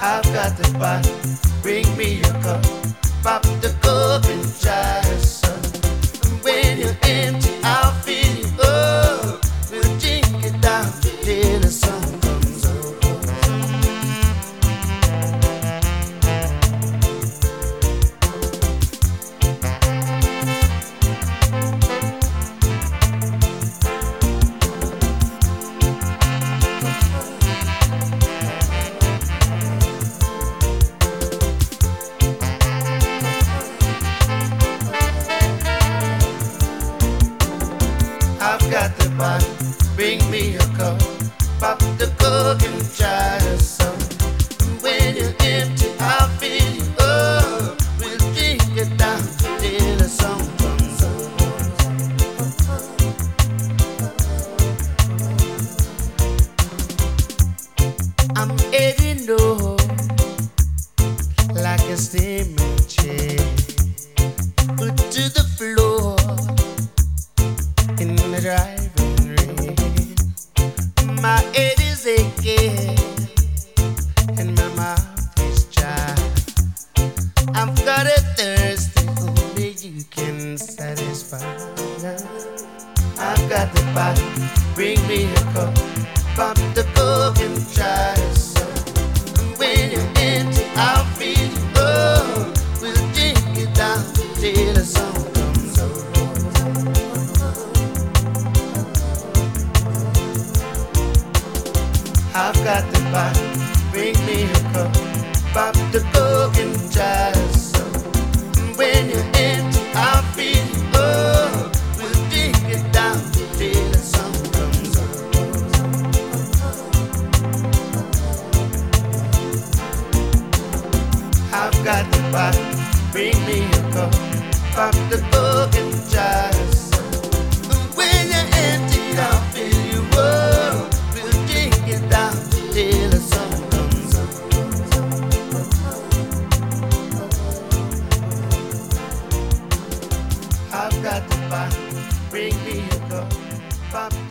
I've got the bottle, bring me a cup, pop the cup I've got the bottle, bring me a cup, pop the cork and try some. When you're empty, I'll fill you up. We'll drink it down till the sun comes up. I'm heading home like a steaming chair, put to the driving rain. My head is aching and my mouth is dry. I've got a thirst only you can satisfy. I've got the bottle, bring me a cup, pop the cork and try some. When you're empty, I'll fill I've got the bottle, bring me a cup, pop the cork and try. When you're empty, I'll fill up. We'll it down the sun comes up. I've got the bottle, bring me a cup, pop the got to buy. Bring me a cup, pop.